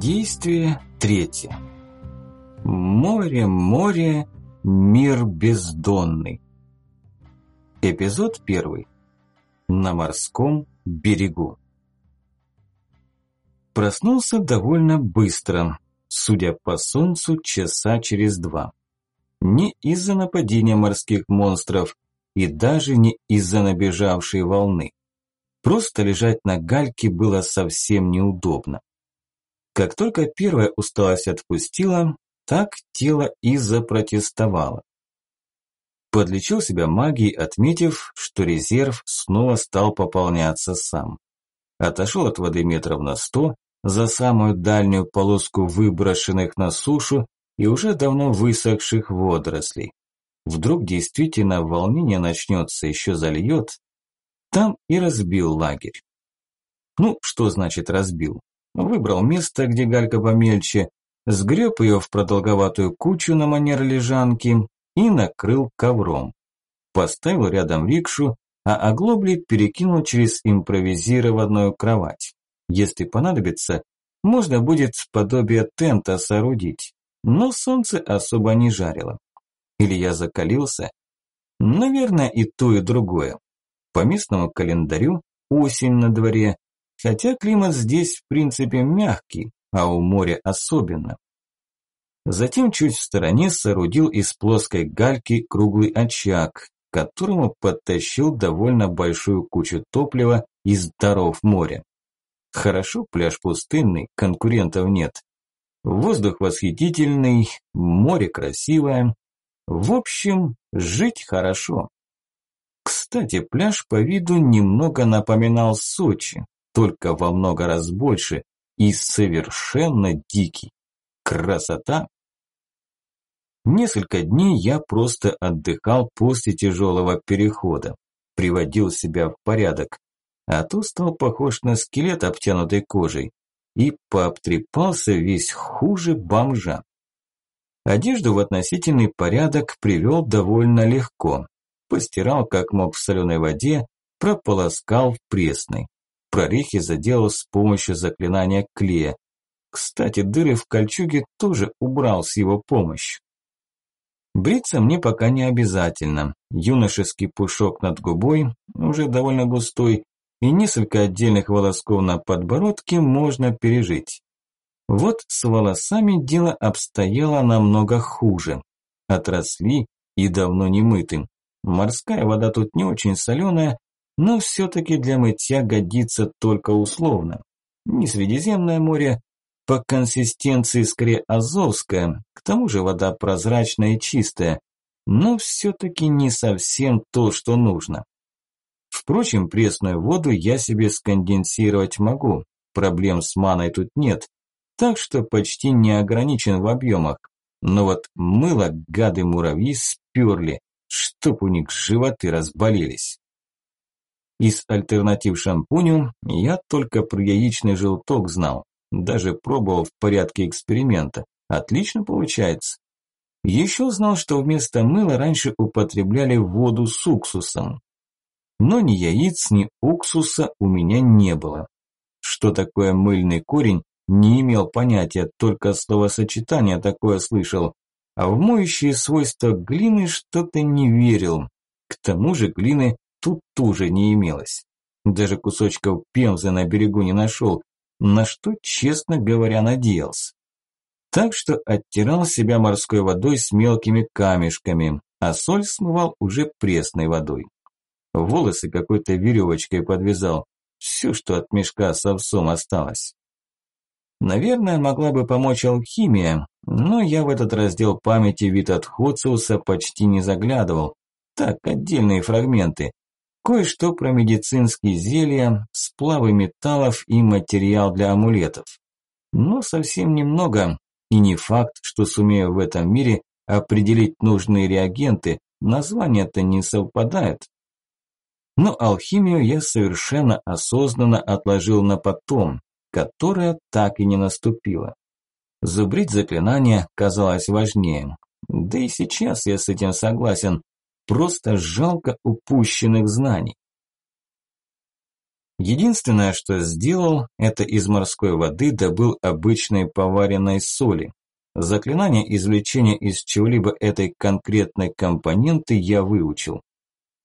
Действие третье. Море, море, мир бездонный. Эпизод первый. На морском берегу. Проснулся довольно быстро, судя по солнцу, часа через два. Не из-за нападения морских монстров и даже не из-за набежавшей волны. Просто лежать на гальке было совсем неудобно. Как только первая усталость отпустила, так тело и запротестовало. Подлечил себя магией, отметив, что резерв снова стал пополняться сам. Отошел от воды метров на сто, за самую дальнюю полоску выброшенных на сушу и уже давно высохших водорослей. Вдруг действительно волнение начнется, еще зальет. Там и разбил лагерь. Ну, что значит разбил? Выбрал место, где галька помельче, сгреб ее в продолговатую кучу на манер лежанки и накрыл ковром. Поставил рядом рикшу, а оглобли перекинул через импровизированную кровать. Если понадобится, можно будет подобие тента соорудить, но солнце особо не жарило. Или я закалился? Наверное, и то, и другое. По местному календарю осень на дворе, Хотя климат здесь в принципе мягкий, а у моря особенно. Затем чуть в стороне соорудил из плоской гальки круглый очаг, к которому подтащил довольно большую кучу топлива из даров моря. Хорошо, пляж пустынный, конкурентов нет. Воздух восхитительный, море красивое. В общем, жить хорошо. Кстати, пляж по виду немного напоминал Сочи, только во много раз больше и совершенно дикий. Красота! Несколько дней я просто отдыхал после тяжелого перехода, приводил себя в порядок, а то стал похож на скелет, обтянутый кожей, и пообтрепался весь хуже бомжа. Одежду в относительный порядок привел довольно легко. Постирал как мог в соленой воде, прополоскал в пресной прорехи заделал с помощью заклинания клея. Кстати, дыры в кольчуге тоже убрал с его помощью. Бриться мне пока не обязательно. Юношеский пушок над губой, уже довольно густой, и несколько отдельных волосков на подбородке можно пережить. Вот с волосами дело обстояло намного хуже. Отросли и давно не мыты. Морская вода тут не очень соленая, но все-таки для мытья годится только условно. Не Средиземное море, по консистенции скорее Азовское, к тому же вода прозрачная и чистая, но все-таки не совсем то, что нужно. Впрочем, пресную воду я себе сконденсировать могу, проблем с маной тут нет, так что почти не ограничен в объемах. Но вот мыло гады-муравьи сперли, чтоб у них животы разболелись. Из альтернатив шампуню я только про яичный желток знал. Даже пробовал в порядке эксперимента. Отлично получается. Еще знал, что вместо мыла раньше употребляли воду с уксусом. Но ни яиц, ни уксуса у меня не было. Что такое мыльный корень, не имел понятия, только словосочетание такое слышал. А в моющие свойства глины что-то не верил. К тому же глины тут тоже не имелось. Даже кусочков пемзы на берегу не нашел, на что, честно говоря, надеялся. Так что оттирал себя морской водой с мелкими камешками, а соль смывал уже пресной водой. Волосы какой-то веревочкой подвязал, все, что от мешка с овсом осталось. Наверное, могла бы помочь алхимия, но я в этот раздел памяти вид от Хоциуса почти не заглядывал. Так, отдельные фрагменты, Кое-что про медицинские зелья, сплавы металлов и материал для амулетов. Но совсем немного, и не факт, что сумею в этом мире определить нужные реагенты, названия-то не совпадают. Но алхимию я совершенно осознанно отложил на потом, которая так и не наступила. Зубрить заклинания казалось важнее. Да и сейчас я с этим согласен, Просто жалко упущенных знаний. Единственное, что сделал, это из морской воды добыл обычной поваренной соли. Заклинание извлечения из чего-либо этой конкретной компоненты я выучил.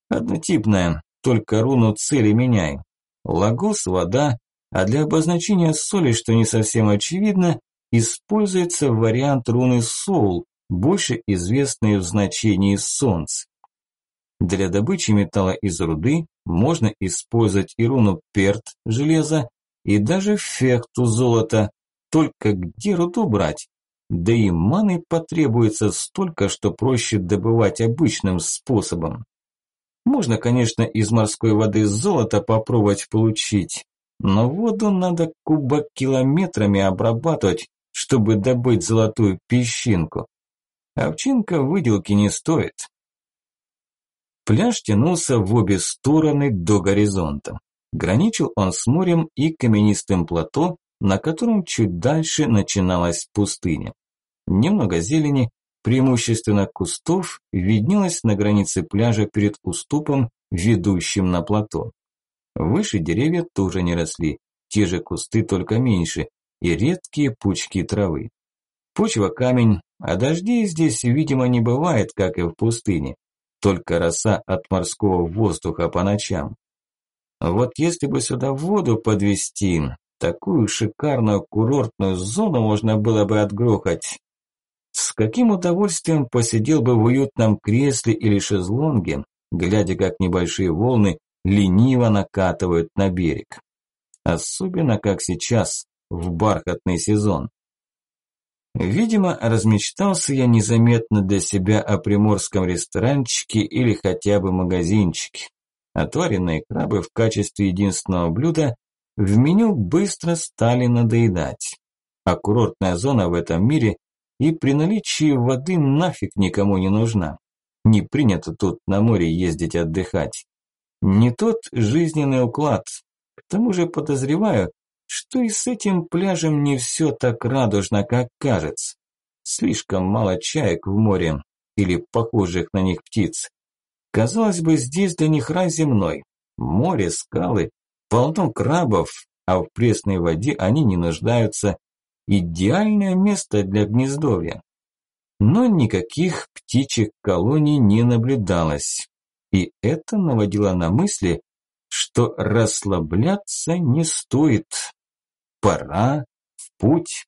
Однотипное, только руну цели меняй. Лагос – вода, а для обозначения соли, что не совсем очевидно, используется вариант руны Соул, больше известный в значении солнце. Для добычи металла из руды можно использовать и руну перт железа, и даже фехту золота. Только где руду брать? Да и маны потребуется столько, что проще добывать обычным способом. Можно, конечно, из морской воды золото попробовать получить, но воду надо кубокилометрами обрабатывать, чтобы добыть золотую песчинку. Овчинка выделки не стоит. Пляж тянулся в обе стороны до горизонта. Граничил он с морем и каменистым плато, на котором чуть дальше начиналась пустыня. Немного зелени, преимущественно кустов, виднелось на границе пляжа перед уступом, ведущим на плато. Выше деревья тоже не росли, те же кусты, только меньше, и редкие пучки травы. Почва камень, а дождей здесь, видимо, не бывает, как и в пустыне. Только роса от морского воздуха по ночам. Вот если бы сюда воду подвести, такую шикарную курортную зону можно было бы отгрохать. С каким удовольствием посидел бы в уютном кресле или шезлонге, глядя, как небольшие волны лениво накатывают на берег. Особенно как сейчас, в бархатный сезон. Видимо, размечтался я незаметно для себя о приморском ресторанчике или хотя бы магазинчике. Отваренные крабы в качестве единственного блюда в меню быстро стали надоедать. А курортная зона в этом мире и при наличии воды нафиг никому не нужна. Не принято тут на море ездить отдыхать. Не тот жизненный уклад. К тому же подозреваю, что и с этим пляжем не все так радужно, как кажется. Слишком мало чаек в море или похожих на них птиц. Казалось бы, здесь для них рай земной. Море, скалы, полно крабов, а в пресной воде они не нуждаются. Идеальное место для гнездовья. Но никаких птичьих колоний не наблюдалось. И это наводило на мысли, что расслабляться не стоит. Пора в путь.